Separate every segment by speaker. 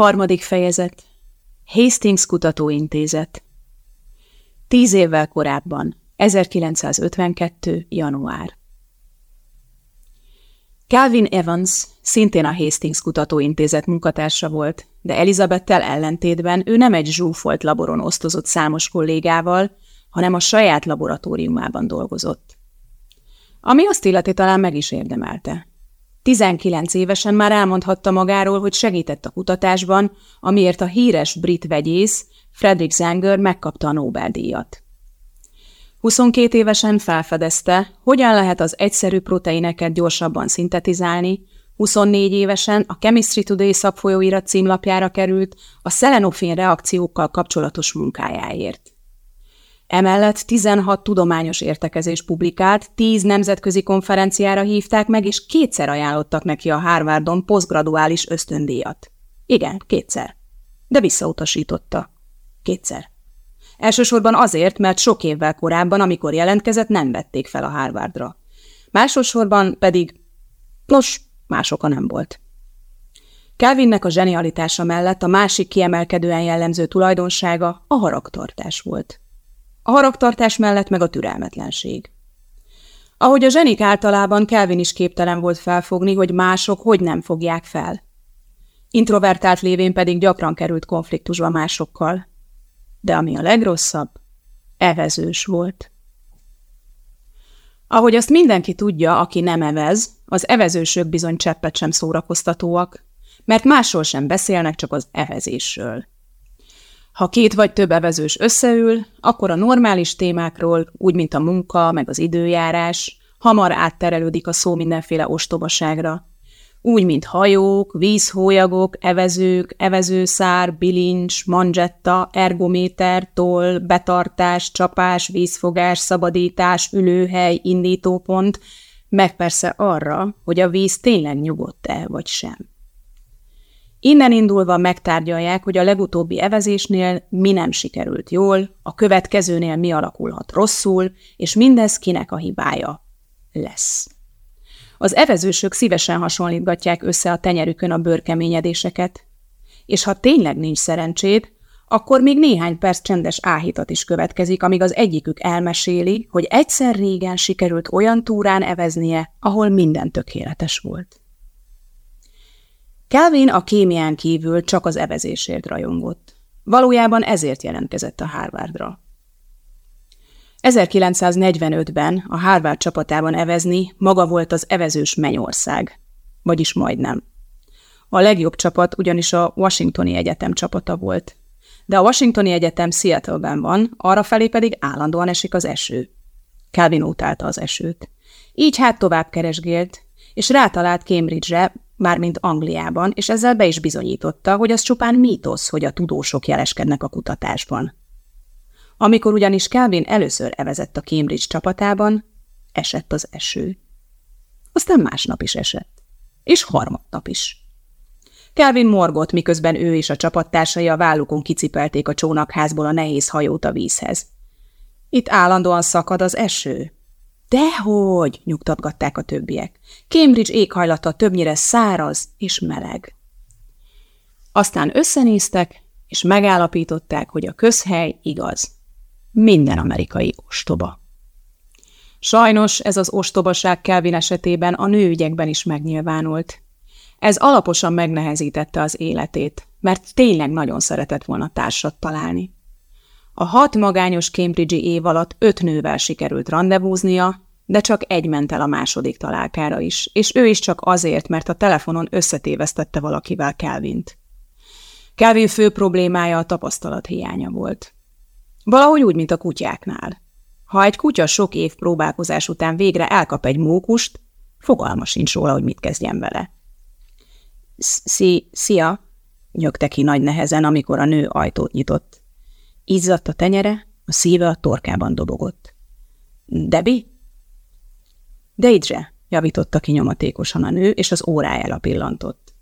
Speaker 1: Harmadik fejezet. Hastings Kutatóintézet. Tíz évvel korábban, 1952. január. Calvin Evans szintén a Hastings Kutatóintézet munkatársa volt, de Elizabettel ellentétben ő nem egy zsúfolt laboron osztozott számos kollégával, hanem a saját laboratóriumában dolgozott. Ami azt illeti talán meg is érdemelte. 19 évesen már elmondhatta magáról, hogy segített a kutatásban, amiért a híres brit vegyész Frederick Zanger megkapta a Nobel-díjat. 22 évesen felfedezte, hogyan lehet az egyszerű proteineket gyorsabban szintetizálni, 24 évesen a Chemistry Today szakfolyóirat címlapjára került a szelenofén reakciókkal kapcsolatos munkájáért. Emellett 16 tudományos értekezés publikált, 10 nemzetközi konferenciára hívták meg, és kétszer ajánlottak neki a Harvardon posztgraduális ösztöndíjat. Igen, kétszer. De visszautasította. Kétszer. Elsősorban azért, mert sok évvel korábban, amikor jelentkezett, nem vették fel a Harvardra. Másodszorban pedig, nos, más oka nem volt. Calvinnek a zsenialitása mellett a másik kiemelkedően jellemző tulajdonsága a haragtartás volt. A haragtartás mellett meg a türelmetlenség. Ahogy a zsenik általában Kelvin is képtelen volt felfogni, hogy mások hogy nem fogják fel. Introvertált lévén pedig gyakran került konfliktusba másokkal. De ami a legrosszabb, evezős volt. Ahogy azt mindenki tudja, aki nem evez, az evezősök bizony cseppet sem szórakoztatóak, mert másról sem beszélnek, csak az evezésről. Ha két vagy több evezős összeül, akkor a normális témákról, úgy mint a munka, meg az időjárás, hamar átterelődik a szó mindenféle ostobaságra. Úgy, mint hajók, vízhólyagok, evezők, evezőszár, bilincs, manzsetta, ergométer, toll, betartás, csapás, vízfogás, szabadítás, ülőhely, indítópont, meg persze arra, hogy a víz tényleg nyugodt-e vagy sem. Innen indulva megtárgyalják, hogy a legutóbbi evezésnél mi nem sikerült jól, a következőnél mi alakulhat rosszul, és mindez kinek a hibája lesz. Az evezősök szívesen hasonlítgatják össze a tenyerükön a bőrkeményedéseket, és ha tényleg nincs szerencséd, akkor még néhány perc csendes áhítat is következik, amíg az egyikük elmeséli, hogy egyszer régen sikerült olyan túrán eveznie, ahol minden tökéletes volt. Kelvin a kémián kívül csak az evezésért rajongott. Valójában ezért jelentkezett a Harvardra. 1945-ben a Harvard csapatában evezni maga volt az evezős mennyország, vagyis majdnem. A legjobb csapat ugyanis a Washingtoni Egyetem csapata volt. De a Washingtoni Egyetem Seattle-ben van, arra felé pedig állandóan esik az eső. Calvin utálta az esőt. Így hát tovább keresgélt, és rátalált Cambridge-re, mármint Angliában, és ezzel be is bizonyította, hogy az csupán mítosz, hogy a tudósok jeleskednek a kutatásban. Amikor ugyanis Calvin először evezett a Cambridge csapatában, esett az eső. Aztán másnap is esett. És harmadnap is. Calvin morgott, miközben ő és a csapattársai a vállukon kicipelték a csónakházból a nehéz hajót a vízhez. Itt állandóan szakad az eső, Dehogy, nyugtatgatták a többiek. Cambridge éghajlata többnyire száraz és meleg. Aztán összenéztek, és megállapították, hogy a közhely igaz. Minden amerikai ostoba. Sajnos ez az ostobaság Kelvin esetében a nőügyekben is megnyilvánult. Ez alaposan megnehezítette az életét, mert tényleg nagyon szeretett volna társat találni. A hat magányos Cambridge-i év alatt öt nővel sikerült rendezvúznia, de csak egy ment el a második találkára is, és ő is csak azért, mert a telefonon összetévesztette valakivel Kelvint. Kelvin fő problémája a tapasztalat hiánya volt. Valahogy úgy, mint a kutyáknál. Ha egy kutya sok év próbálkozás után végre elkap egy mókust, fogalma sincs róla, hogy mit kezdjen vele. Szia, nyögte ki nagy nehezen, amikor a nő ajtót nyitott. Izzadt a tenyere, a szíve a torkában dobogott. Debi? Deidre, javította ki nyomatékosan a nő, és az órájára pillantott.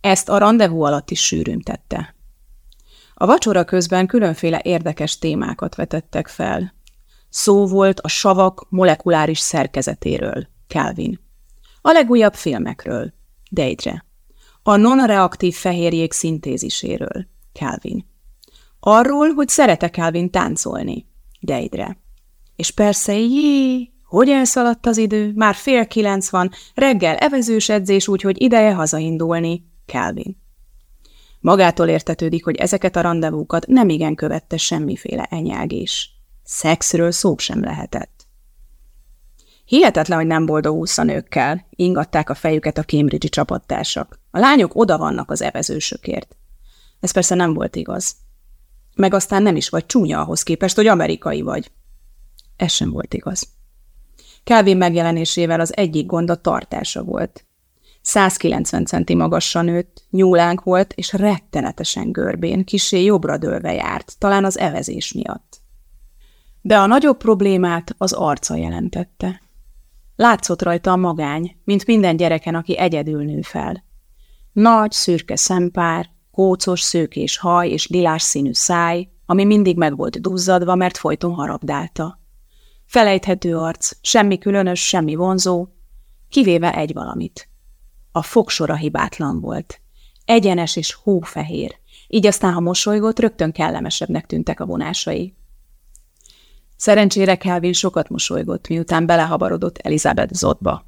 Speaker 1: Ezt a rendezvú alatt is sűrűn tette. A vacsora közben különféle érdekes témákat vetettek fel. Szó volt a savak molekuláris szerkezetéről, Calvin. A legújabb filmekről, Deidre A non-reaktív fehérjék szintéziséről. Calvin. Arról, hogy szerete Calvin táncolni. Deidre. És persze, jé, hogy elszaladt az idő, már fél kilenc van, reggel evezős edzés, úgyhogy ideje hazaindulni. Calvin. Magától értetődik, hogy ezeket a rendezvúkat nem igen követte semmiféle enyelgés. Szexről szó sem lehetett. Hihetetlen, hogy nem boldogulsz a nőkkel, ingatták a fejüket a Cambridge-i csapattársak. A lányok oda vannak az evezősökért. Ez persze nem volt igaz. Meg aztán nem is vagy csúnya ahhoz képest, hogy amerikai vagy. Ez sem volt igaz. Calvin megjelenésével az egyik gond a tartása volt. 190 centi magasra nőtt, nyúlánk volt, és rettenetesen görbén, kisé jobbra dőlve járt, talán az evezés miatt. De a nagyobb problémát az arca jelentette. Látszott rajta a magány, mint minden gyereken, aki egyedül nő fel. Nagy, szürke szempár, kócos, szőkés haj és lilás színű száj, ami mindig meg volt duzzadva, mert folyton harabdálta. Felejthető arc, semmi különös, semmi vonzó, kivéve egy valamit. A fogsora hibátlan volt. Egyenes és hófehér, így aztán, ha mosolygott, rögtön kellemesebbnek tűntek a vonásai. Szerencsére Kelvin sokat mosolygott, miután belehabarodott Elizabeth Zotba.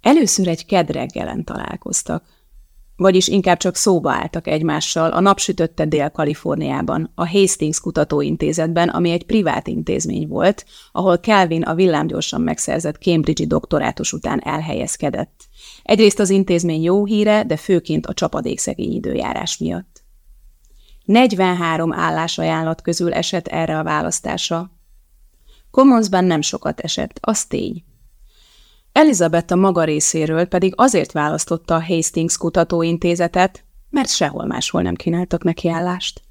Speaker 1: Először egy kedreggelen találkoztak, vagyis inkább csak szóba álltak egymással a napsütötte Dél-Kaliforniában, a Hastings Kutatóintézetben, ami egy privát intézmény volt, ahol Calvin a villámgyorsan megszerzett Cambridge-i doktorátus után elhelyezkedett. Egyrészt az intézmény jó híre, de főként a csapadékszegény időjárás miatt. 43 állásajánlat közül esett erre a választása. Commonsban nem sokat esett, az tény. Elizabeth a maga részéről pedig azért választotta a Hastings kutatóintézetet, mert sehol máshol nem kínáltak neki állást.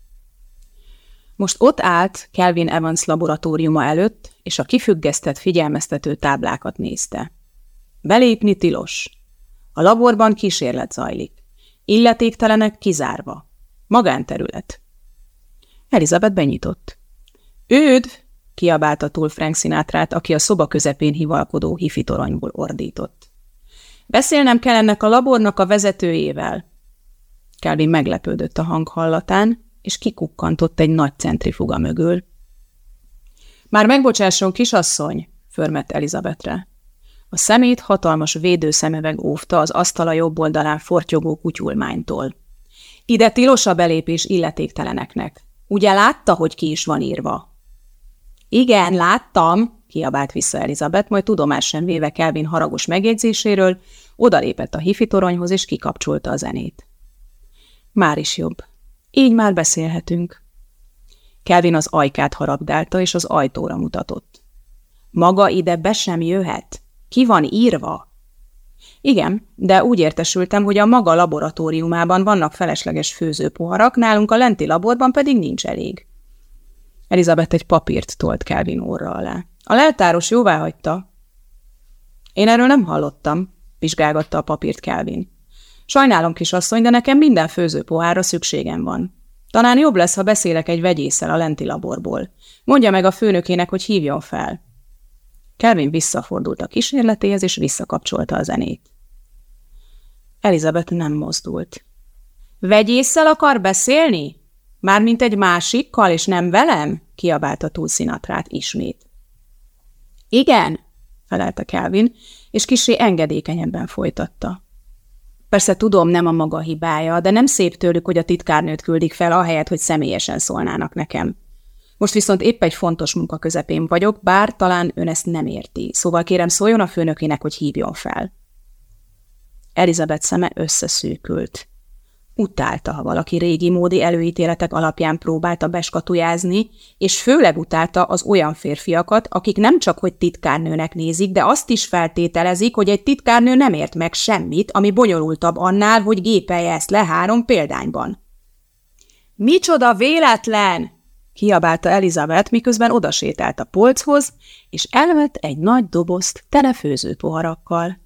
Speaker 1: Most ott állt Kelvin Evans laboratóriuma előtt, és a kifüggesztett figyelmeztető táblákat nézte. Belépni tilos. A laborban kísérlet zajlik. Illetéktelenek kizárva. Magánterület. Elizabeth benyitott. Üdv! Kiabálta túl Frank Sinatrát, aki a szoba közepén hivalkodó hifi ordított. Beszélnem kell ennek a labornak a vezetőjével. Kelvin meglepődött a hang hallatán, és kikukkantott egy nagy centrifuga mögül. Már megbocsásson, kisasszony, förmett Elizabetre. A szemét hatalmas védőszemeveg óvta az asztala jobb oldalán fortyogó kutyulmánytól. Ide tilos a belépés illetékteleneknek. Ugye látta, hogy ki is van írva? Igen, láttam, kiabált vissza Elizabeth, majd tudomás sem véve Kelvin haragos megjegyzéséről, odalépett a hifi toronyhoz és kikapcsolta a zenét. Már is jobb. Így már beszélhetünk. Kelvin az ajkát harabdálta, és az ajtóra mutatott. Maga ide be sem jöhet? Ki van írva? Igen, de úgy értesültem, hogy a maga laboratóriumában vannak felesleges főzőpoharak, nálunk a lenti laborban pedig nincs elég. Elizabeth egy papírt tolt Kelvin óra alá. A leltáros jóvá hagyta. Én erről nem hallottam, vizsgálgatta a papírt Kelvin. Sajnálom, kisasszony, de nekem minden főzőpohára szükségem van. Talán jobb lesz, ha beszélek egy vegyésszel a lenti laborból. Mondja meg a főnökének, hogy hívjon fel. Kelvin visszafordult a kísérletéhez, és visszakapcsolta a zenét. Elizabeth nem mozdult. Vegyésszel akar beszélni? Mármint egy másikkal, és nem velem? kiabálta túl Sinatrát ismét. Igen, felelte Kelvin, és kisé engedékenyebben folytatta. Persze tudom, nem a maga hibája, de nem szép tőlük, hogy a titkárnőt küldik fel, ahelyett, hogy személyesen szólnának nekem. Most viszont épp egy fontos munka közepén vagyok, bár talán ön ezt nem érti, szóval kérem szóljon a főnökének, hogy hívjon fel. Elizabeth szeme összeszűkült. Utálta, ha valaki régi módi előítéletek alapján próbálta beskatujázni, és főleg utálta az olyan férfiakat, akik nem csak hogy titkárnőnek nézik, de azt is feltételezik, hogy egy titkárnő nem ért meg semmit, ami bonyolultabb annál, hogy gépelje ezt le három példányban. – Micsoda véletlen! – kiabálta Elizabeth, miközben odasétált a polchoz, és elvett egy nagy dobozt tele főzőpoharakkal.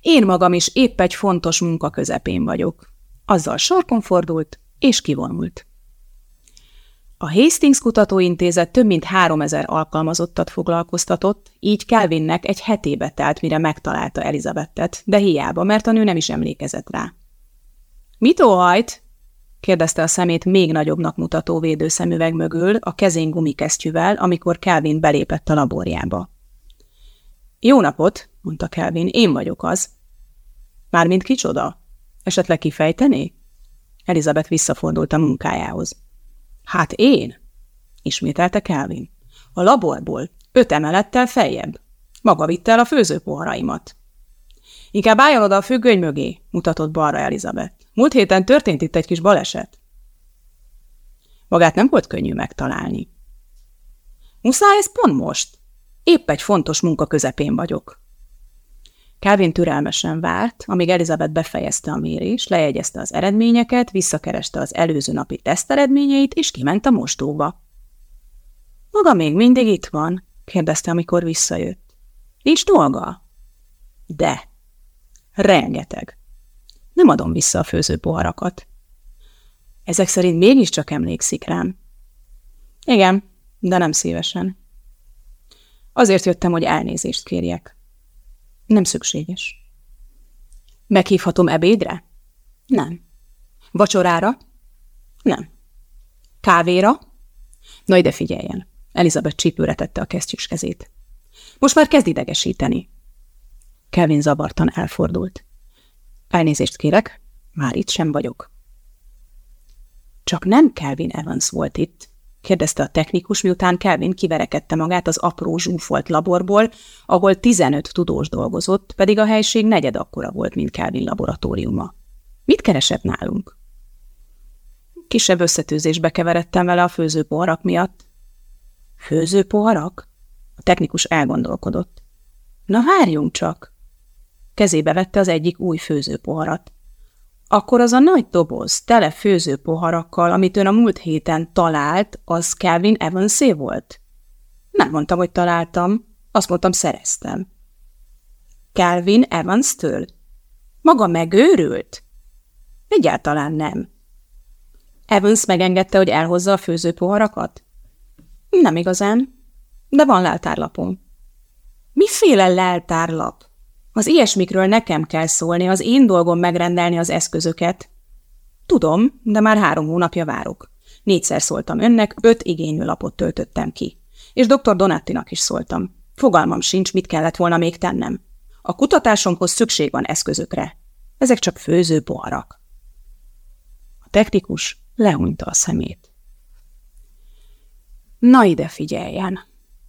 Speaker 1: Én magam is épp egy fontos munka közepén vagyok. Azzal sorkon fordult, és kivonult. A Hastings Kutatóintézet több mint 3000 alkalmazottat foglalkoztatott, így Kelvinnek egy hetébe telt, mire megtalálta Elizabettet, de hiába, mert a nő nem is emlékezett rá. – Mit óhajt? – kérdezte a szemét még nagyobbnak mutató védőszemüveg mögül, a kezén gumikesztyűvel, amikor Kelvin belépett a laborjába. – Jó napot! – mondta Kelvin, én vagyok az. – Mármint kicsoda? Esetleg kifejteni? Elizabeth visszafordult a munkájához. Hát én? Ismételte Kelvin. A laborból, öt emelettel feljebb. Maga vitte el a főzőpoharaimat. Inkább álljon oda a függöny mögé, mutatott balra Elizabeth. Múlt héten történt itt egy kis baleset. Magát nem volt könnyű megtalálni. Muszáj ez pont most? Épp egy fontos munka közepén vagyok. Calvin türelmesen várt, amíg Elizabeth befejezte a mérést, lejegyezte az eredményeket, visszakereste az előző napi teszt eredményeit, és kiment a mostóba. – Maga még mindig itt van? – kérdezte, amikor visszajött. – Nincs dolga? – De. Rengeteg. Nem adom vissza a főzőpoharakat. Ezek szerint mégiscsak emlékszik rám. Igen, de nem szívesen. Azért jöttem, hogy elnézést kérjek. Nem szükséges. Meghívhatom ebédre? Nem. Vacsorára? Nem. Kávéra? Na ide figyeljen. Elizabeth csípőre tette a kesztyűs kezét. Most már kezd idegesíteni. Kevin zavartan elfordult. Elnézést kérek, már itt sem vagyok. Csak nem Kelvin Evans volt itt, kérdezte a technikus, miután Kelvin kiverekedte magát az apró zsúfolt laborból, ahol 15 tudós dolgozott, pedig a helység negyed akkora volt, mint Kelvin laboratóriuma. Mit keresett nálunk? Kisebb összetűzésbe keveredtem vele a főzőpoharak miatt. Főzőpoharak? A technikus elgondolkodott. Na várjunk csak! Kezébe vette az egyik új főzőpoharat. Akkor az a nagy doboz, tele főzőpoharakkal, amit ön a múlt héten talált, az Calvin Evansé volt? Nem mondtam, hogy találtam, azt mondtam, szereztem. Calvin Evans-től? Maga megőrült? Egyáltalán nem. Evans megengedte, hogy elhozza a főzőpoharakat? Nem igazán, de van leltárlapom. Miféle leltárlap? Az ilyesmikről nekem kell szólni, az én dolgom megrendelni az eszközöket. Tudom, de már három hónapja várok. Négyszer szóltam önnek, öt igénylőlapot töltöttem ki. És dr. Donattinak is szóltam. Fogalmam sincs, mit kellett volna még tennem. A kutatásomhoz szükség van eszközökre. Ezek csak főző poharak. A technikus lehúnyta a szemét. Na ide figyeljen,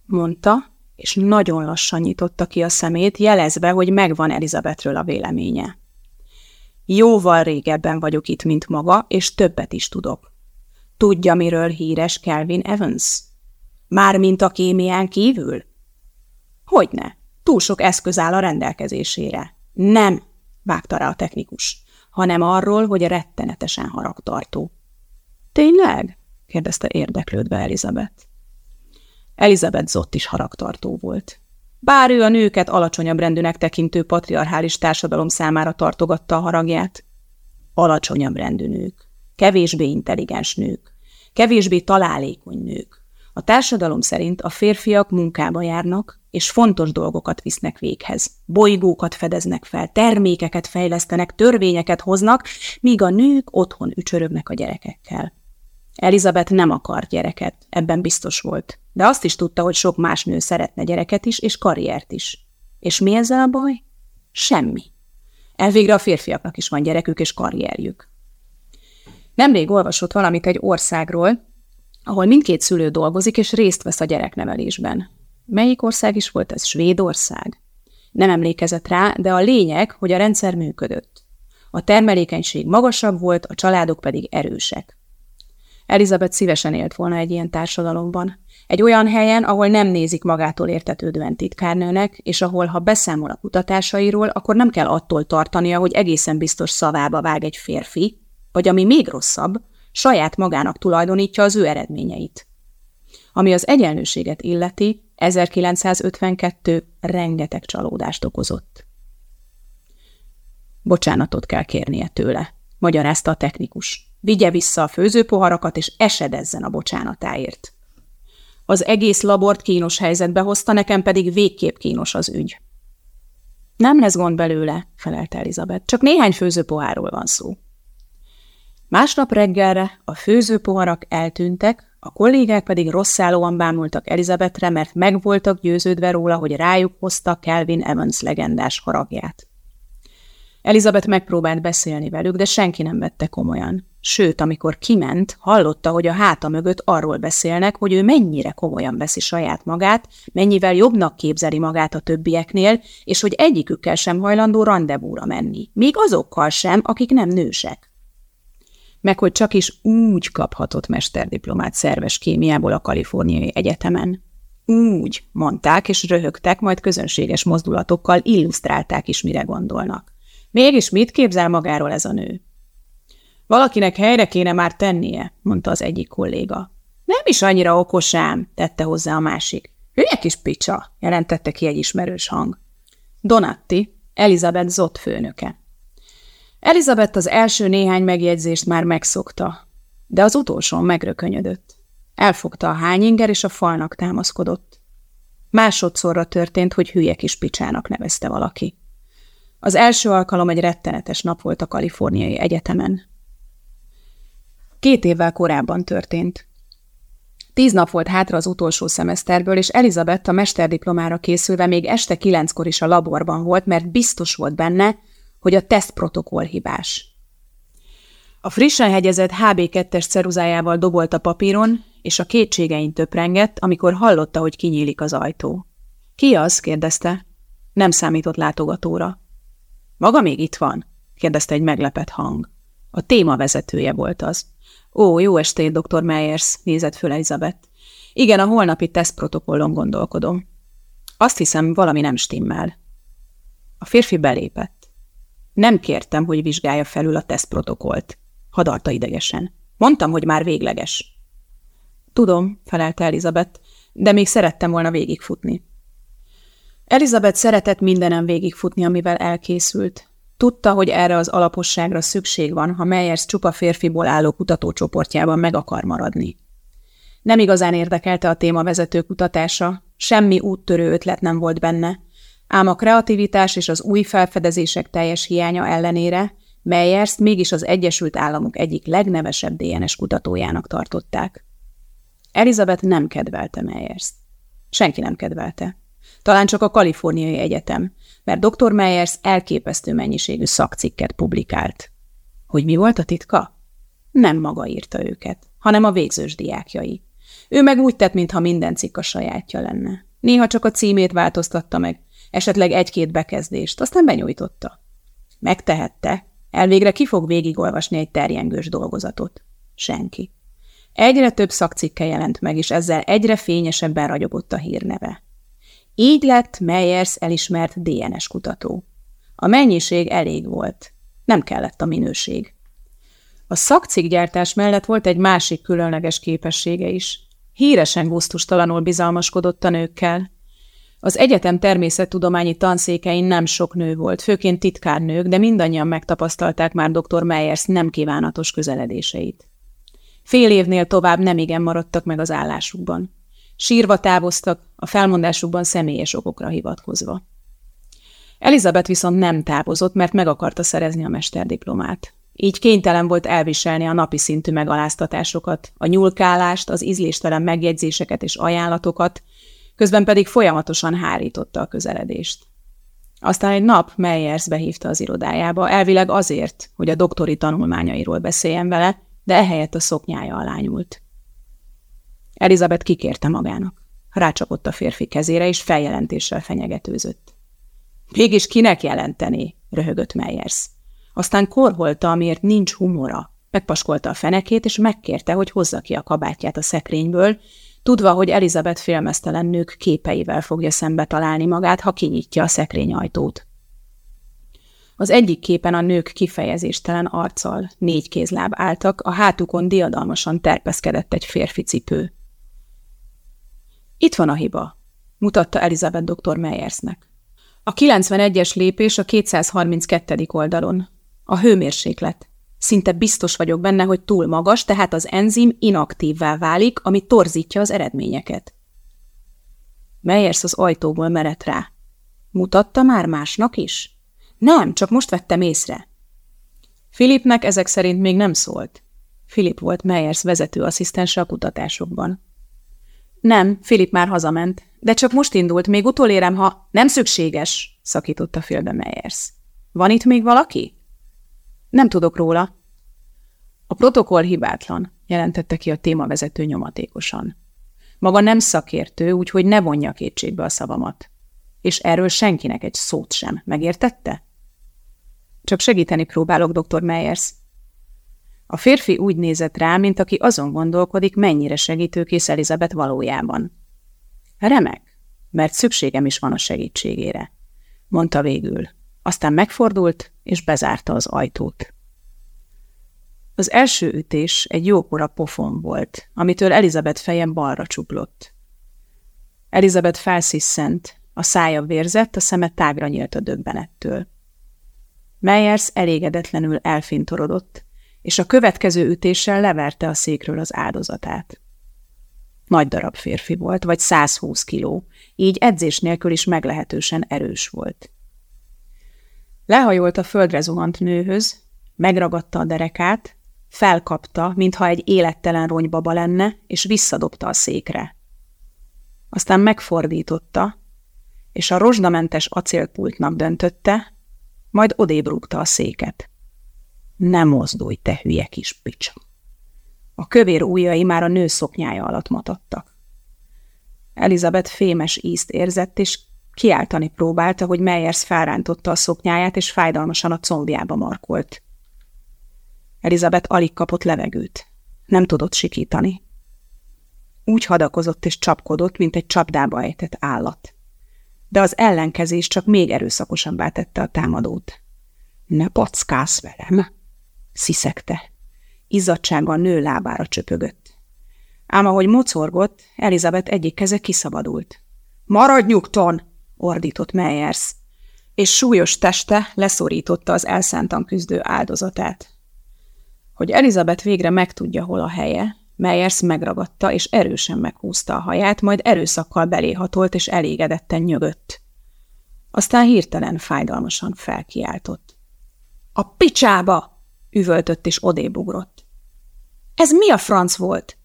Speaker 1: mondta, és nagyon lassan nyitotta ki a szemét, jelezve, hogy megvan Elizabethről a véleménye. Jóval régebben vagyok itt, mint maga, és többet is tudok. Tudja, miről híres Kelvin Evans? Mármint a kémián kívül? Hogyne, túl sok eszköz áll a rendelkezésére. Nem, vágta rá a technikus, hanem arról, hogy rettenetesen haragtartó. Tényleg? kérdezte érdeklődve Elizabeth. Elizabeth Zott is haragtartó volt. Bár ő a nőket alacsonyabb rendűnek tekintő patriarchális társadalom számára tartogatta a haragját. Alacsonyabb rendű nők, kevésbé intelligens nők, kevésbé találékony nők. A társadalom szerint a férfiak munkába járnak, és fontos dolgokat visznek véghez. Bolygókat fedeznek fel, termékeket fejlesztenek, törvényeket hoznak, míg a nők otthon ücsörögnek a gyerekekkel. Elizabeth nem akart gyereket, ebben biztos volt, de azt is tudta, hogy sok más nő szeretne gyereket is, és karriert is. És mi ezzel a baj? Semmi. Elvégre a férfiaknak is van gyerekük és karrierjük. Nemrég olvasott valamit egy országról, ahol mindkét szülő dolgozik és részt vesz a gyereknevelésben. Melyik ország is volt ez? Svédország? Nem emlékezett rá, de a lényeg, hogy a rendszer működött. A termelékenység magasabb volt, a családok pedig erősek. Elizabeth szívesen élt volna egy ilyen társadalomban. Egy olyan helyen, ahol nem nézik magától értetődően titkárnőnek, és ahol, ha beszámol a kutatásairól, akkor nem kell attól tartania, hogy egészen biztos szavába vág egy férfi, vagy ami még rosszabb, saját magának tulajdonítja az ő eredményeit. Ami az egyenlőséget illeti, 1952 rengeteg csalódást okozott. Bocsánatot kell kérnie tőle, magyarázta a technikus. Vigye vissza a főzőpoharakat, és esedezzen a bocsánatáért. Az egész labort kínos helyzetbe hozta, nekem pedig végképp kínos az ügy. Nem lesz gond belőle, felelte Elizabeth, csak néhány főzőpoháról van szó. Másnap reggelre a főzőpoharak eltűntek, a kollégák pedig rosszálóan bámultak Elizabethre, mert meg voltak győződve róla, hogy rájuk hozta Kelvin Evans legendás haragját. Elizabeth megpróbált beszélni velük, de senki nem vette komolyan. Sőt, amikor kiment, hallotta, hogy a háta mögött arról beszélnek, hogy ő mennyire komolyan veszi saját magát, mennyivel jobbnak képzeli magát a többieknél, és hogy egyikükkel sem hajlandó rendezvúra menni. Még azokkal sem, akik nem nősek. Meg hogy csak is úgy kaphatott mesterdiplomát szerves kémiából a Kaliforniai Egyetemen. Úgy, mondták és röhögtek, majd közönséges mozdulatokkal illusztrálták is, mire gondolnak. Mégis mit képzel magáról ez a nő? Valakinek helyre kéne már tennie, mondta az egyik kolléga. Nem is annyira okos ám, tette hozzá a másik. Hülye kis picsa, jelentette ki egy ismerős hang. Donatti, Elizabeth Zott főnöke. Elizabeth az első néhány megjegyzést már megszokta, de az utolsón megrökönyödött. Elfogta a hányinger, és a falnak támaszkodott. Másodszorra történt, hogy hülye kis picsának nevezte valaki. Az első alkalom egy rettenetes nap volt a Kaliforniai Egyetemen. Két évvel korábban történt. Tíz nap volt hátra az utolsó szemeszterből, és Elizabeth a mesterdiplomára készülve még este kilenckor is a laborban volt, mert biztos volt benne, hogy a tesztprotokoll hibás. A frissen hegyezett HB2-es ceruzájával dobolt a papíron, és a kétségein töprengett, amikor hallotta, hogy kinyílik az ajtó. Ki az? kérdezte. Nem számított látogatóra. Maga még itt van? kérdezte egy meglepett hang. A téma vezetője volt az. Ó, jó estét, dr. Meyers, nézett föl Elizabeth. Igen, a holnapi tesztprotokollon gondolkodom. Azt hiszem, valami nem stimmel. A férfi belépett. Nem kértem, hogy vizsgálja felül a tesztprotokollt. Hadalta idegesen. Mondtam, hogy már végleges. Tudom, felelte Elizabeth, de még szerettem volna végigfutni. Elizabeth szeretett mindenem végigfutni, amivel elkészült. Tudta, hogy erre az alaposságra szükség van, ha Meyers csupa férfiból álló kutatócsoportjában meg akar maradni. Nem igazán érdekelte a témavezető kutatása, semmi úttörő ötlet nem volt benne, ám a kreativitás és az új felfedezések teljes hiánya ellenére Meyers mégis az Egyesült Államok egyik legnevesebb DNS kutatójának tartották. Elizabeth nem kedvelte Meyers-t. Senki nem kedvelte. Talán csak a Kaliforniai Egyetem, mert dr. Meyers elképesztő mennyiségű szakcikket publikált. Hogy mi volt a titka? Nem maga írta őket, hanem a végzős diákjai. Ő meg úgy tett, mintha minden cikk a sajátja lenne. Néha csak a címét változtatta meg, esetleg egy-két bekezdést, aztán benyújtotta. Megtehette, elvégre ki fog végigolvasni egy terjengős dolgozatot? Senki. Egyre több szakcikke jelent meg, és ezzel egyre fényesebben ragyogott a hírneve. Így lett Meyers elismert DNS kutató. A mennyiség elég volt, nem kellett a minőség. A szakcikkgyártás mellett volt egy másik különleges képessége is. Híresen gusztustalanul bizalmaskodott a nőkkel. Az egyetem természettudományi tanszékein nem sok nő volt, főként titkárnők, de mindannyian megtapasztalták már dr. Meyers nem kívánatos közeledéseit. Fél évnél tovább nem igen maradtak meg az állásukban. Sírva távoztak, a felmondásukban személyes okokra hivatkozva. Elizabeth viszont nem távozott, mert meg akarta szerezni a mesterdiplomát. Így kénytelen volt elviselni a napi szintű megaláztatásokat, a nyulkálást, az ízléstelen megjegyzéseket és ajánlatokat, közben pedig folyamatosan hárította a közeledést. Aztán egy nap Meyers behívta az irodájába, elvileg azért, hogy a doktori tanulmányairól beszéljen vele, de ehelyett a szoknyája alá nyúlt. Elizabeth kikérte magának. Rácsapott a férfi kezére, és feljelentéssel fenyegetőzött. Mégis kinek jelenteni? röhögött Meyers. Aztán korholta, amiért nincs humora. Megpaskolta a fenekét, és megkérte, hogy hozza ki a kabátját a szekrényből, tudva, hogy Elizabeth félmeztelen nők képeivel fogja szembe találni magát, ha kinyitja a szekrény ajtót. Az egyik képen a nők kifejezéstelen arccal, négy kézláb álltak, a hátukon diadalmasan terpeszkedett egy férfi cipő. Itt van a hiba, mutatta Elizabeth dr. Meyersnek. A 91-es lépés a 232. oldalon. A hőmérséklet. Szinte biztos vagyok benne, hogy túl magas, tehát az enzim inaktívvá válik, ami torzítja az eredményeket. Meyers az ajtóból merett rá. Mutatta már másnak is? Nem, csak most vettem észre. Filipnek ezek szerint még nem szólt. Filip volt Meyers vezetőasszisztense a kutatásokban. Nem, Filip már hazament, de csak most indult, még utolérem, ha nem szükséges, szakította félbe Meyers. Van itt még valaki? Nem tudok róla. A protokoll hibátlan, jelentette ki a témavezető nyomatékosan. Maga nem szakértő, úgyhogy ne vonja kétségbe a szavamat. És erről senkinek egy szót sem, megértette? Csak segíteni próbálok, dr. Meyers. A férfi úgy nézett rá, mint aki azon gondolkodik, mennyire segítőkész Elizabeth valójában. Remek, mert szükségem is van a segítségére, mondta végül. Aztán megfordult, és bezárta az ajtót. Az első ütés egy jókora pofon volt, amitől Elizabeth fejem balra csuklott. Elizabeth felsziszent, a szája vérzett, a szeme tágra nyílt a döbbenettől. Meyers elégedetlenül elfintorodott, és a következő ütéssel leverte a székről az áldozatát. Nagy darab férfi volt, vagy 120 kiló, így edzés nélkül is meglehetősen erős volt. Lehajolt a földre zuhant nőhöz, megragadta a derekát, felkapta, mintha egy élettelen ronybaba lenne, és visszadobta a székre. Aztán megfordította, és a rozsdamentes acélpultnak döntötte, majd odébrúgta a széket. Nem mozdulj, te hülye kis picsa! A kövér ujjai már a nő szoknyája alatt matadtak. Elizabeth fémes ízt érzett, és kiáltani próbálta, hogy Meyers felrántotta a szoknyáját, és fájdalmasan a combjába markolt. Elizabeth alig kapott levegőt. Nem tudott sikítani. Úgy hadakozott és csapkodott, mint egy csapdába ejtett állat. De az ellenkezés csak még erőszakosabbá tette a támadót. Ne packász velem! Sziszegte. Izzadsággal nő lábára csöpögött. Ám ahogy mocorgott, Elizabeth egyik keze kiszabadult. Maradj nyugton! ordított Meyers, és súlyos teste leszorította az elszántan küzdő áldozatát. Hogy Elizabeth végre megtudja, hol a helye, Meyers megragadta és erősen meghúzta a haját, majd erőszakkal beléhatolt és elégedetten nyögött. Aztán hirtelen fájdalmasan felkiáltott. – A picsába! – üvöltött és odébugrott. – Ez mi a franc volt?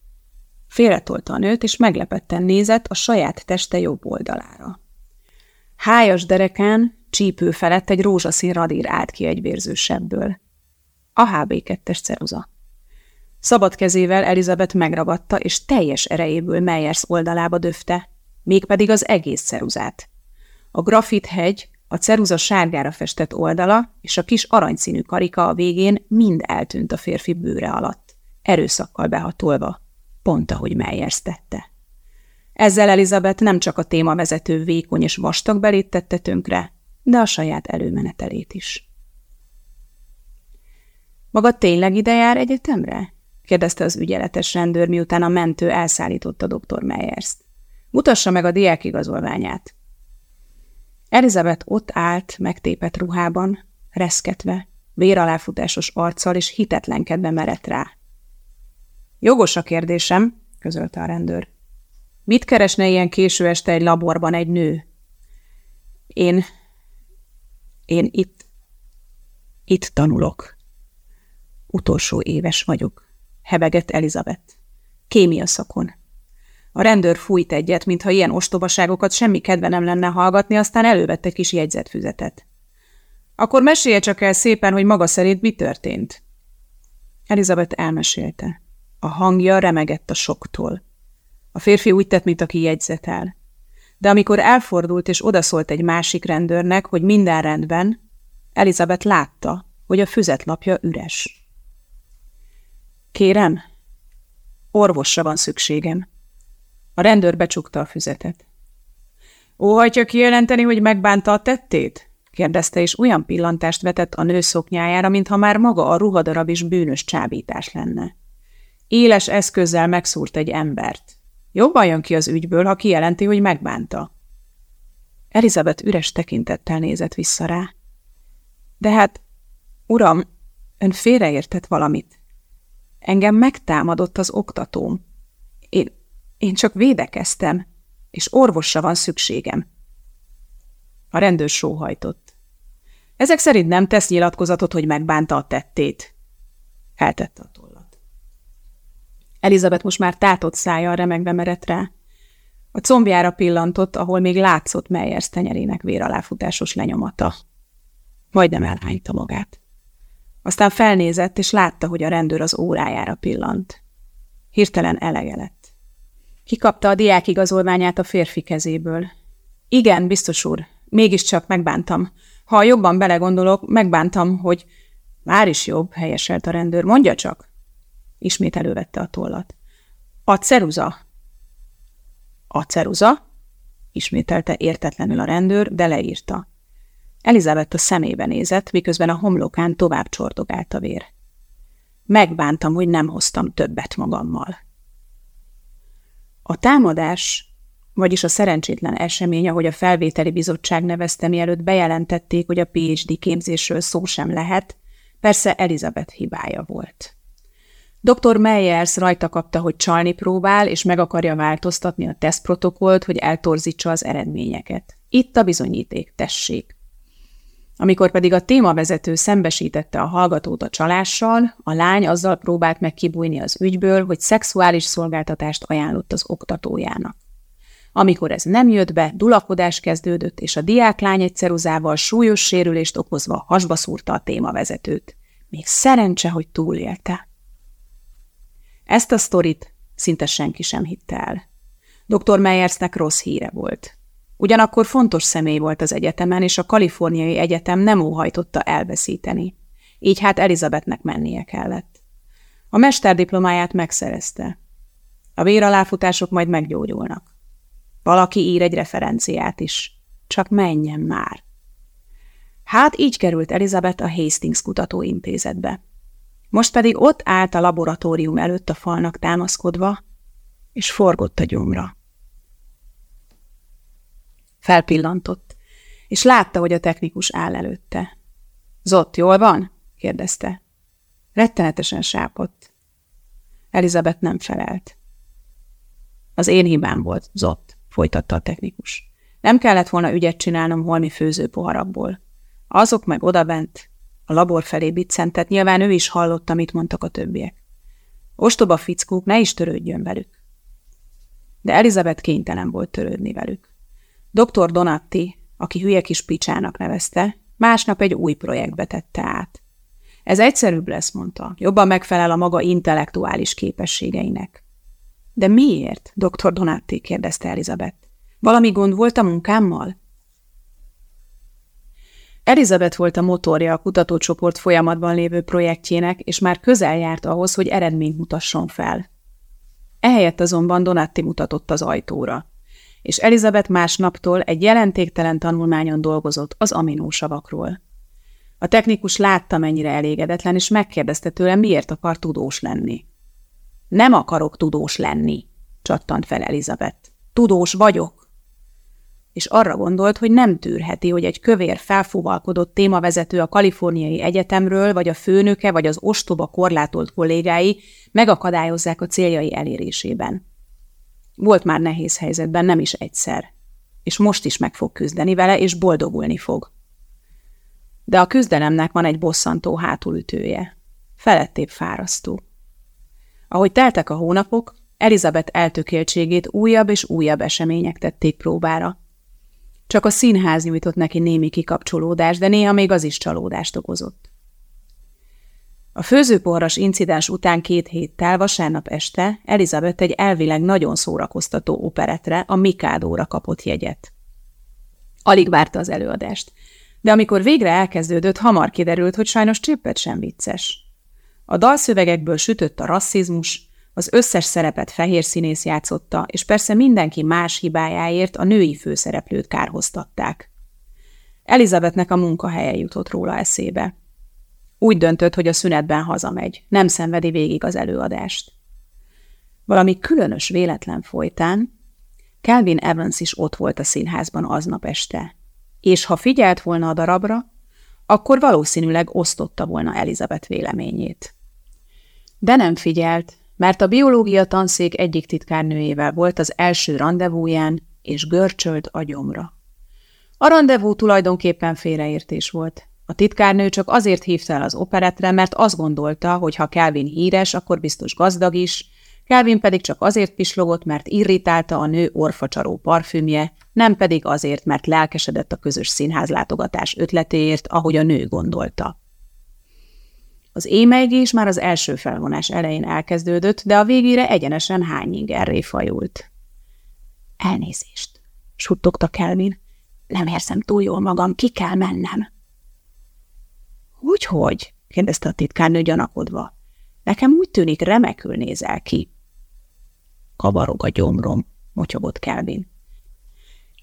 Speaker 1: Félretolta a nőt, és meglepetten nézett a saját teste jobb oldalára. Hájas derekán, csípő felett egy rózsaszín radír állt ki egy vérzősebből. A HB2-es ceruza. Szabad kezével Elizabeth megragadta, és teljes erejéből Meyers oldalába döfte, mégpedig az egész ceruzát. A grafit hegy, a ceruza sárgára festett oldala és a kis aranyszínű karika a végén mind eltűnt a férfi bőre alatt, erőszakkal behatolva, pont ahogy Meyers tette. Ezzel Elizabeth nem csak a témavezető vékony és vastag belét tette tönkre, de a saját előmenetelét is. Maga tényleg ide jár egyetemre? kérdezte az ügyeletes rendőr, miután a mentő elszállította dr. Meyers-t. Mutassa meg a diákigazolványát. Elizabeth ott állt, megtépett ruhában, reszketve, véraláfutásos arccal és hitetlenkedve merett rá. Jogos a kérdésem, közölte a rendőr. Mit keresne ilyen késő este egy laborban egy nő? Én... Én itt... Itt tanulok. Utolsó éves vagyok, hebegett Elizabeth. Kémia szakon. A rendőr fújt egyet, mintha ilyen ostobaságokat semmi kedve nem lenne hallgatni, aztán elővett egy kis jegyzetfüzetet. Akkor mesélje csak el szépen, hogy maga szerint mi történt. Elizabeth elmesélte. A hangja remegett a soktól. A férfi úgy tett, mint aki jegyzetel. De amikor elfordult és odaszólt egy másik rendőrnek, hogy minden rendben, Elizabeth látta, hogy a füzetlapja üres. Kérem, orvosra van szükségem. A rendőr becsukta a füzetet. Óhajtja kijelenteni, hogy megbánta a tettét? kérdezte, és olyan pillantást vetett a nő szoknyájára, mintha már maga a ruhadarab is bűnös csábítás lenne. Éles eszközzel megszúrt egy embert. Jobban jön ki az ügyből, ha kijelenti, hogy megbánta. Elizabeth üres tekintettel nézett vissza rá. De hát, uram, Ön félreértett valamit. Engem megtámadott az oktatóm. Én, csak védekeztem, és orvosra van szükségem. A rendőr sóhajtott. Ezek szerint nem tesz nyilatkozatot, hogy megbánta a tettét. Eltette a tollat. Elizabeth most már tátott szájjal remegve merett rá. A combjára pillantott, ahol még látszott Meyers tenyerének véraláfutásos lenyomata. Majdnem elhányta magát. Aztán felnézett, és látta, hogy a rendőr az órájára pillant. Hirtelen elege lett. Kikapta a diák igazolványát a férfi kezéből. Igen, biztos úr, mégiscsak megbántam. Ha jobban belegondolok, megbántam, hogy már is jobb, helyeselt a rendőr. Mondja csak! Ismét elővette a tollat. A ceruza. A ceruza? Ismételte értetlenül a rendőr, de leírta. Elizabeth a szemébe nézett, miközben a homlokán tovább csordogált a vér. Megbántam, hogy nem hoztam többet magammal. A támadás, vagyis a szerencsétlen esemény, ahogy a felvételi bizottság nevezte, mielőtt bejelentették, hogy a PhD képzésről szó sem lehet, persze Elizabeth hibája volt. Dr. Meyers rajta kapta, hogy csalni próbál, és meg akarja változtatni a tesztprotokollt, hogy eltorzítsa az eredményeket. Itt a bizonyíték, tessék. Amikor pedig a témavezető szembesítette a hallgatót a csalással, a lány azzal próbált meg kibújni az ügyből, hogy szexuális szolgáltatást ajánlott az oktatójának. Amikor ez nem jött be, dulakodás kezdődött, és a diáklány egy ceruzával súlyos sérülést okozva hasba szúrta a témavezetőt. Még szerencse, hogy túlélte. Ezt a sztorit szinte senki sem hitte el. Dr. Meyersnek rossz híre volt. Ugyanakkor fontos személy volt az egyetemen, és a kaliforniai egyetem nem óhajtotta elveszíteni. Így hát Elizabethnek mennie kellett. A mesterdiplomáját megszerezte. A véraláfutások majd meggyógyulnak. Valaki ír egy referenciát is. Csak menjen már. Hát így került Elizabeth a Hastings kutatóintézetbe. Most pedig ott állt a laboratórium előtt a falnak támaszkodva, és forgott a gyomra. Felpillantott, és látta, hogy a technikus áll előtte. Zott, jól van? kérdezte. Rettenetesen sápott. Elizabeth nem felelt. Az én hibám volt, Zott, folytatta a technikus. Nem kellett volna ügyet csinálnom holmi főzőpoharakból. Azok meg odabent, a labor felé biccentett, nyilván ő is hallotta, mit mondtak a többiek. Ostoba fickók, ne is törődjön velük. De Elizabeth kénytelen volt törődni velük. Dr. Donatti, aki hülye kis picsának nevezte, másnap egy új projektbe tette át. Ez egyszerűbb lesz, mondta, jobban megfelel a maga intellektuális képességeinek. De miért? Dr. Donatti kérdezte Elizabeth. Valami gond volt a munkámmal? Elizabeth volt a motorja a kutatócsoport folyamatban lévő projektjének, és már közel járt ahhoz, hogy eredményt mutasson fel. Ehelyett azonban Donatti mutatott az ajtóra és Elizabeth másnaptól egy jelentéktelen tanulmányon dolgozott az aminósavakról. A technikus látta, mennyire elégedetlen, és megkérdezte tőle, miért akar tudós lenni. Nem akarok tudós lenni, csattant fel Elizabeth. Tudós vagyok. És arra gondolt, hogy nem tűrheti, hogy egy kövér felfúvalkodott témavezető a kaliforniai egyetemről, vagy a főnöke, vagy az ostoba korlátolt kollégái megakadályozzák a céljai elérésében. Volt már nehéz helyzetben, nem is egyszer. És most is meg fog küzdeni vele, és boldogulni fog. De a küzdelemnek van egy bosszantó hátulütője. Felettébb fárasztó. Ahogy teltek a hónapok, Elizabeth eltökéltségét újabb és újabb események tették próbára. Csak a színház nyújtott neki némi kikapcsolódást, de néha még az is csalódást okozott. A főzőporras incidens után két héttel vasárnap este Elizabeth egy elvileg nagyon szórakoztató operetre, a Mikádóra kapott jegyet. Alig várta az előadást, de amikor végre elkezdődött, hamar kiderült, hogy sajnos csippet sem vicces. A dalszövegekből sütött a rasszizmus, az összes szerepet fehér színész játszotta, és persze mindenki más hibájáért a női főszereplőt kárhoztatták. Elizabethnek a munkahelye jutott róla eszébe. Úgy döntött, hogy a szünetben hazamegy, nem szenvedi végig az előadást. Valami különös véletlen folytán Calvin Evans is ott volt a színházban aznap este, és ha figyelt volna a darabra, akkor valószínűleg osztotta volna Elizabeth véleményét. De nem figyelt, mert a biológia tanszék egyik titkárnőjével volt az első rendezvúján, és görcsölt a gyomra. A rendezvú tulajdonképpen félreértés volt. A titkárnő csak azért hívta el az operetre, mert azt gondolta, hogy ha Kelvin híres, akkor biztos gazdag is, Kelvin pedig csak azért pislogott, mert irritálta a nő orfacsaró parfümje, nem pedig azért, mert lelkesedett a közös színházlátogatás ötletéért, ahogy a nő gondolta. Az émeigés már az első felvonás elején elkezdődött, de a végére egyenesen hányingerré fajult. Elnézést, suttogta Kelvin. Nem érzem túl jól magam, ki kell mennem. Hogy-hogy? kérdezte a titkárnő gyanakodva. Nekem úgy tűnik, remekül nézel ki. Kavarog a gyomrom, motyogott Kelvin.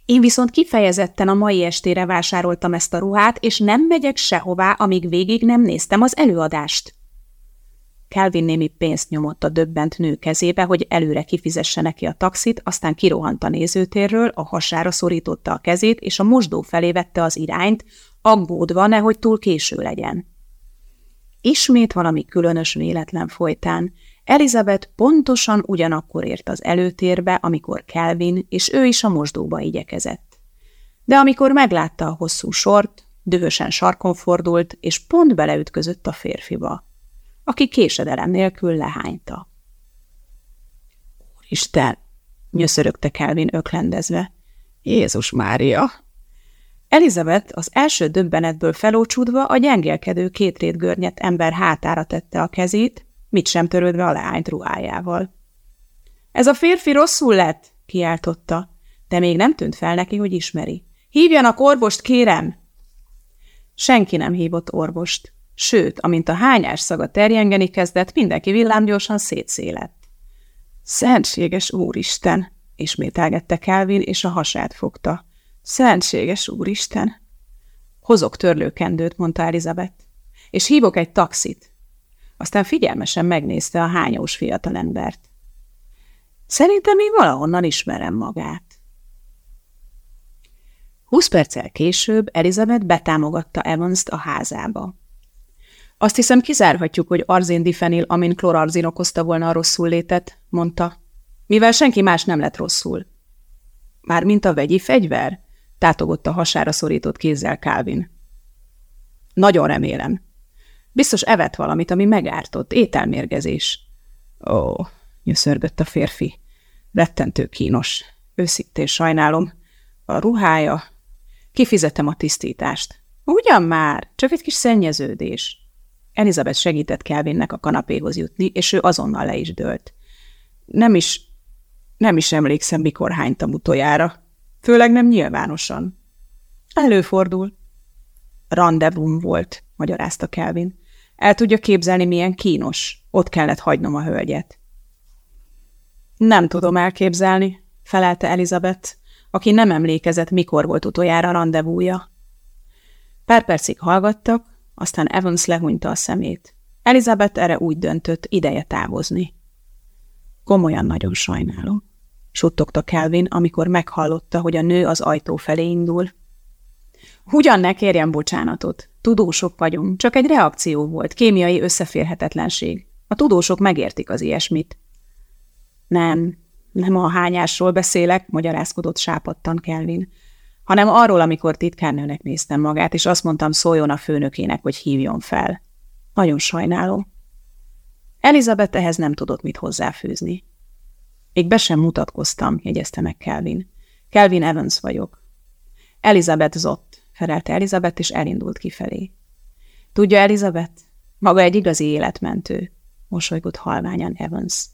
Speaker 1: Én viszont kifejezetten a mai estére vásároltam ezt a ruhát, és nem megyek sehová, amíg végig nem néztem az előadást. Kelvin némi pénzt nyomott a döbbent nő kezébe, hogy előre kifizesse neki a taxit, aztán kirohant a nézőtérről, a hasára szorította a kezét, és a mosdó felé vette az irányt, aggódva, nehogy túl késő legyen. Ismét valami különös véletlen folytán. Elizabeth pontosan ugyanakkor ért az előtérbe, amikor Kelvin és ő is a mosdóba igyekezett. De amikor meglátta a hosszú sort, dühösen sarkon fordult, és pont beleütközött a férfiba, aki késedelem nélkül lehányta. Úristen! nyöszörögte Kelvin öklendezve. Jézus Mária! Elizabeth az első döbbenetből felócsúdva a gyengélkedő kétrét görnyet ember hátára tette a kezét, mit sem törődve a leányt ruhájával. Ez a férfi rosszul lett, kiáltotta, de még nem tűnt fel neki, hogy ismeri. Hívjanak orvost, kérem! Senki nem hívott orvost, sőt, amint a hányás szaga terjengeni kezdett, mindenki villámgyorsan szétszélett. Szentséges úristen! ismételgette Kelvin, és a hasát fogta. Szentséges úristen! Hozok törlőkendőt, mondta Elizabeth, és hívok egy taxit. Aztán figyelmesen megnézte a hányós fiatalembert. Szerintem én valahonnan ismerem magát. Húsz perccel később Elizabeth betámogatta Evans-t a házába. Azt hiszem kizárhatjuk, hogy arzéndifenil, amin klorarzin okozta volna a rosszul létet, mondta, mivel senki más nem lett rosszul. Mármint a vegyi fegyver? Tátogott a hasára szorított kézzel Calvin. Nagyon remélem, Biztos evett valamit, ami megártott. Ételmérgezés. Ó, nyöszörgött a férfi. Rettentő kínos. Őszintén sajnálom. A ruhája. Kifizetem a tisztítást. Ugyan már, csak egy kis szennyeződés. Elizabeth segített Kelvinnek a kanapéhoz jutni, és ő azonnal le is dőlt. Nem is, nem is emlékszem, mikor hánytam utoljára. Főleg nem nyilvánosan. Előfordul. Randevum volt, magyarázta Kelvin. El tudja képzelni, milyen kínos. Ott kellett hagynom a hölgyet. Nem tudom elképzelni, felelte Elizabeth, aki nem emlékezett, mikor volt utoljára rendezvúja. Pár percig hallgattak, aztán Evans lehúnyta a szemét. Elizabeth erre úgy döntött, ideje távozni. Komolyan nagyon sajnálom, suttogta Kelvin, amikor meghallotta, hogy a nő az ajtó felé indul. Ugyan ne kérjen bocsánatot, Tudósok vagyunk, csak egy reakció volt, kémiai összeférhetetlenség. A tudósok megértik az ilyesmit. Nem, nem a hányásról beszélek, magyarázkodott sápadtan Kelvin, hanem arról, amikor titkárnőnek néztem magát, és azt mondtam, szóljon a főnökének, hogy hívjon fel. Nagyon sajnálom. Elizabeth ehhez nem tudott mit hozzáfűzni. Még be sem mutatkoztam, jegyezte meg Kelvin. Kelvin Evans vagyok. Elizabeth Zott felelte Elizabeth, és elindult kifelé. Tudja, Elizabeth, maga egy igazi életmentő, mosolygott halványan Evans.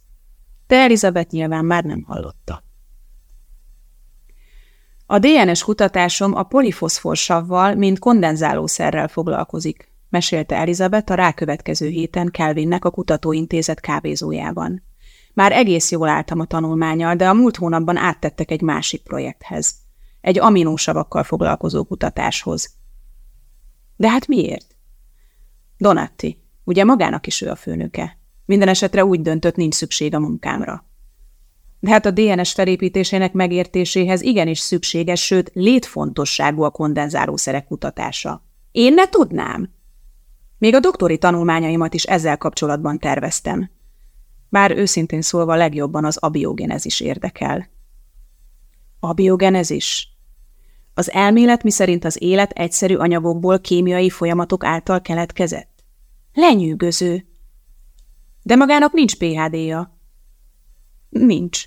Speaker 1: De Elizabeth nyilván már nem hallotta. A DNS kutatásom a polifoszforsavval, mint kondenzálószerrel foglalkozik, mesélte Elizabeth a rákövetkező héten Kelvinnek a kutatóintézet kávézójában. Már egész jól álltam a tanulmányal, de a múlt hónapban áttettek egy másik projekthez egy aminósavakkal foglalkozó kutatáshoz. De hát miért? Donatti, ugye magának is ő a főnöke. Minden esetre úgy döntött, nincs szükség a munkámra. De hát a DNS felépítésének megértéséhez igenis szükséges, sőt létfontosságú a kondenzálószerek kutatása. Én ne tudnám. Még a doktori tanulmányaimat is ezzel kapcsolatban terveztem. Bár őszintén szólva legjobban az abiogenezis érdekel. Abiogenezis? Az elmélet miszerint az élet egyszerű anyagokból kémiai folyamatok által keletkezett? Lenyűgöző. De magának nincs PHD-ja. Nincs.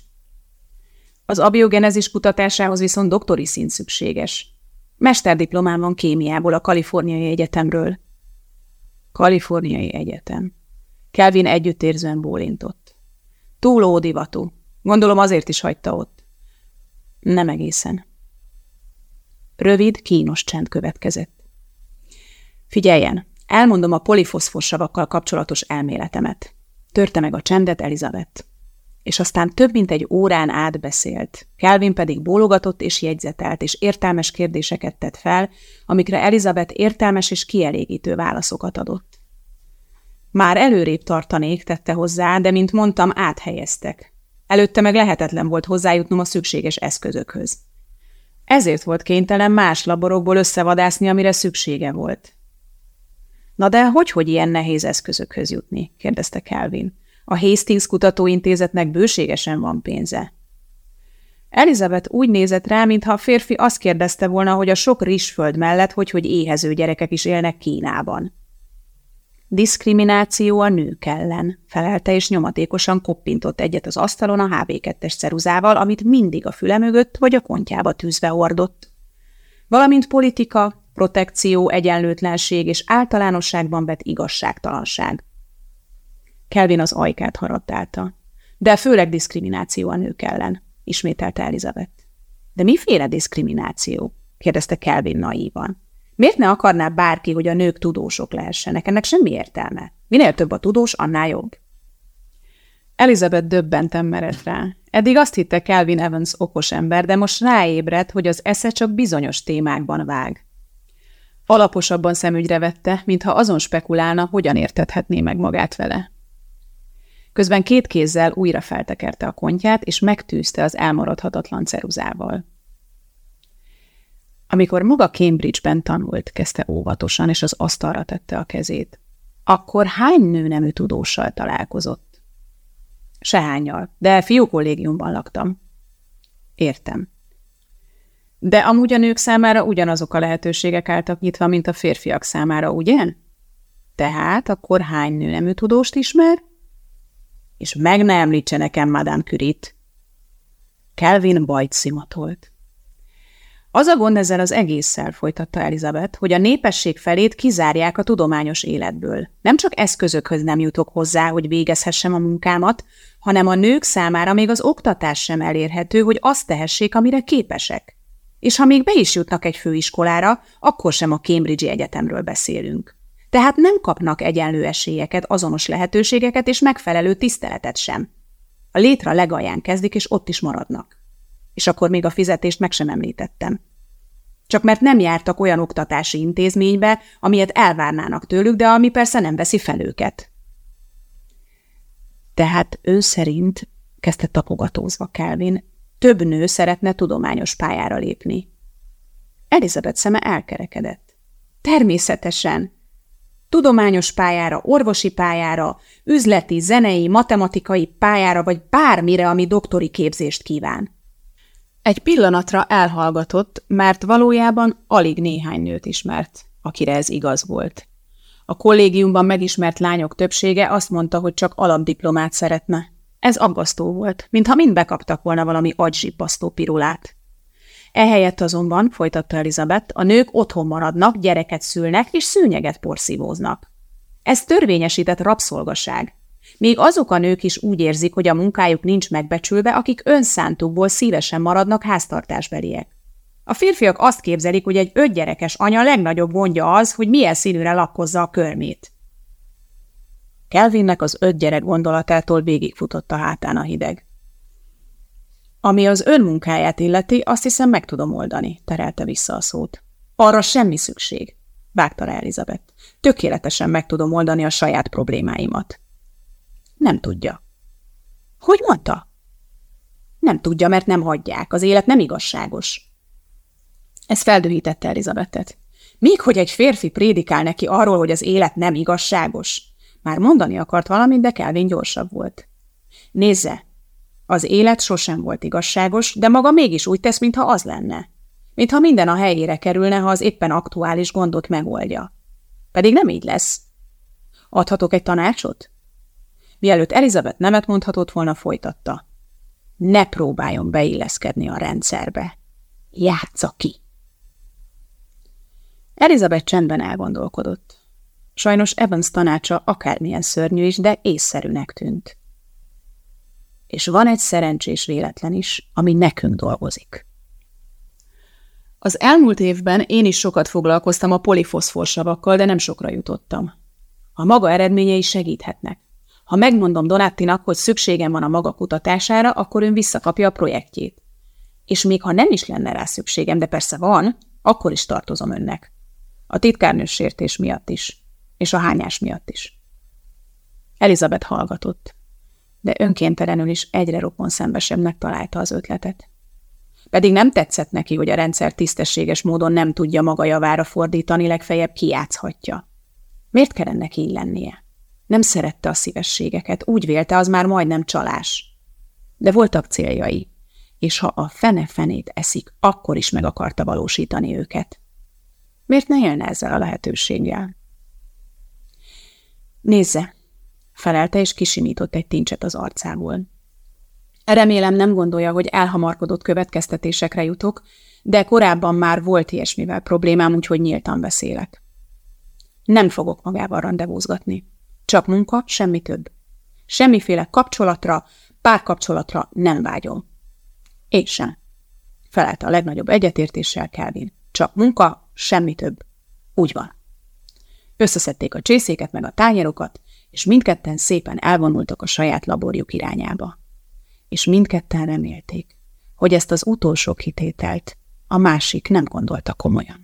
Speaker 1: Az abiogenezis kutatásához viszont doktori szint szükséges. Mesterdiplomám van kémiából a Kaliforniai Egyetemről. Kaliforniai Egyetem. Kelvin együttérzően bólintott. Túl ódivatú. Gondolom azért is hagyta ott. Nem egészen. Rövid, kínos csend következett. Figyeljen, elmondom a polifoszforsavakkal kapcsolatos elméletemet. Törte meg a csendet Elizabeth és aztán több mint egy órán át beszélt. Kelvin pedig bólogatott és jegyzetelt, és értelmes kérdéseket tett fel, amikre Elizabeth értelmes és kielégítő válaszokat adott. Már előrébb tartanék, tette hozzá, de mint mondtam, áthelyeztek. Előtte meg lehetetlen volt hozzájutnom a szükséges eszközökhöz. Ezért volt kénytelen más laborokból összevadászni, amire szüksége volt. Na de hogy, hogy ilyen nehéz eszközökhöz jutni? kérdezte Kelvin. A Hastings Kutatóintézetnek bőségesen van pénze. Elizabeth úgy nézett rá, mintha a férfi azt kérdezte volna, hogy a sok rizsföld mellett hogy, hogy éhező gyerekek is élnek Kínában. Diszkrimináció a nők ellen, felelte és nyomatékosan koppintott egyet az asztalon a HB2-es ceruzával, amit mindig a füle mögött vagy a kontjába tűzve hordott. Valamint politika, protekció, egyenlőtlenség és általánosságban vett igazságtalanság. Kelvin az ajkát harabdálta. De főleg diszkrimináció a nők ellen, ismételte Elizabeth. De miféle diszkrimináció? kérdezte Kelvin naívan. Miért ne akarná bárki, hogy a nők tudósok lehessenek? Ennek semmi értelme. Minél több a tudós, annál jobb. Elizabeth döbbenten merett rá. Eddig azt hitte Kelvin Evans okos ember, de most ráébredt, hogy az esze csak bizonyos témákban vág. Alaposabban szemügyre vette, mintha azon spekulálna, hogyan értethetné meg magát vele. Közben két kézzel újra feltekerte a kontját, és megtűzte az elmaradhatatlan ceruzával. Amikor maga Cambridge-ben tanult, kezdte óvatosan, és az asztalra tette a kezét. Akkor hány nőnemű tudóssal találkozott? Sehányal, de fiú kollégiumban laktam. Értem. De amúgy a nők számára ugyanazok a lehetőségek álltak nyitva, mint a férfiak számára, ugye? Tehát akkor hány nőnemű tudóst ismer? és meg ne említse nekem Madame Curie-t. Kelvin bajt szimatolt. Az a gond ezzel az egésszel, folytatta Elizabeth, hogy a népesség felét kizárják a tudományos életből. Nem csak eszközökhöz nem jutok hozzá, hogy végezhessem a munkámat, hanem a nők számára még az oktatás sem elérhető, hogy azt tehessék, amire képesek. És ha még be is jutnak egy főiskolára, akkor sem a Cambridge Egyetemről beszélünk tehát nem kapnak egyenlő esélyeket, azonos lehetőségeket és megfelelő tiszteletet sem. A létre legalján kezdik, és ott is maradnak. És akkor még a fizetést meg sem említettem. Csak mert nem jártak olyan oktatási intézménybe, amilyet elvárnának tőlük, de ami persze nem veszi fel őket. Tehát ön szerint, kezdte tapogatózva Kelvin, több nő szeretne tudományos pályára lépni. Elizabeth szeme elkerekedett. Természetesen, tudományos pályára, orvosi pályára, üzleti, zenei, matematikai pályára, vagy bármire, ami doktori képzést kíván. Egy pillanatra elhallgatott, mert valójában alig néhány nőt ismert, akire ez igaz volt. A kollégiumban megismert lányok többsége azt mondta, hogy csak alapdiplomát szeretne. Ez aggasztó volt, mintha mind bekaptak volna valami agysipasztó pirulát. Ehelyett azonban, folytatta Elizabeth, a nők otthon maradnak, gyereket szülnek és szűnyeget porszívóznak. Ez törvényesített rabszolgaság. Még azok a nők is úgy érzik, hogy a munkájuk nincs megbecsülve, akik önszántukból szívesen maradnak háztartásbeliek. A férfiak azt képzelik, hogy egy ötgyerekes anya legnagyobb gondja az, hogy milyen színűre lakkozza a körmét. Kelvinnek az öt gyerek gondolatától végigfutott a hátán a hideg. Ami az ön munkáját illeti, azt hiszem meg tudom oldani, terelte vissza a szót. Arra semmi szükség, vágta rá Elizabeth. Tökéletesen meg tudom oldani a saját problémáimat. Nem tudja. Hogy mondta? Nem tudja, mert nem hagyják. Az élet nem igazságos. Ez feldühítette Elizabethet. Míg hogy egy férfi prédikál neki arról, hogy az élet nem igazságos. Már mondani akart valamit, de Kelvin gyorsabb volt. Nézze, az élet sosem volt igazságos, de maga mégis úgy tesz, mintha az lenne. Mintha minden a helyére kerülne, ha az éppen aktuális gondot megoldja. Pedig nem így lesz. Adhatok egy tanácsot? Mielőtt Elizabeth nemet mondhatott volna, folytatta. Ne próbáljon beilleszkedni a rendszerbe. Játsza ki! Elizabeth csendben elgondolkodott. Sajnos Evans tanácsa akármilyen szörnyű is, de észszerűnek tűnt. És van egy szerencsés véletlen is, ami nekünk dolgozik. Az elmúlt évben én is sokat foglalkoztam a polifoszforsavakkal, de nem sokra jutottam. A maga eredményei segíthetnek. Ha megmondom Donattinak, hogy szükségem van a maga kutatására, akkor ön visszakapja a projektjét. És még ha nem is lenne rá szükségem, de persze van, akkor is tartozom önnek. A titkárnős sértés miatt is, és a hányás miatt is. Elizabeth hallgatott, de önkéntelenül is egyre rokon szembesebbnek találta az ötletet. Pedig nem tetszett neki, hogy a rendszer tisztességes módon nem tudja maga javára fordítani, legfeljebb kiátszhatja. Miért kell ennek így lennie? Nem szerette a szívességeket, úgy vélte, az már majdnem csalás. De voltak céljai, és ha a fene-fenét eszik, akkor is meg akarta valósítani őket. Miért ne élne ezzel a lehetőséggel? Nézze, felelte és kisimított egy tincset az arcából. Remélem nem gondolja, hogy elhamarkodott következtetésekre jutok, de korábban már volt ilyesmivel problémám, úgyhogy nyíltan beszélek. Nem fogok magával rendezvúzgatni. Csak munka, semmi több. Semmiféle kapcsolatra, párkapcsolatra nem vágyom. Én sem. Felelte a legnagyobb egyetértéssel Kelvin. Csak munka, semmi több. Úgy van. Összeszedték a csészéket meg a tányérokat, és mindketten szépen elvonultak a saját laborjuk irányába. És mindketten remélték, hogy ezt az utolsó kitételt a másik nem gondolta komolyan.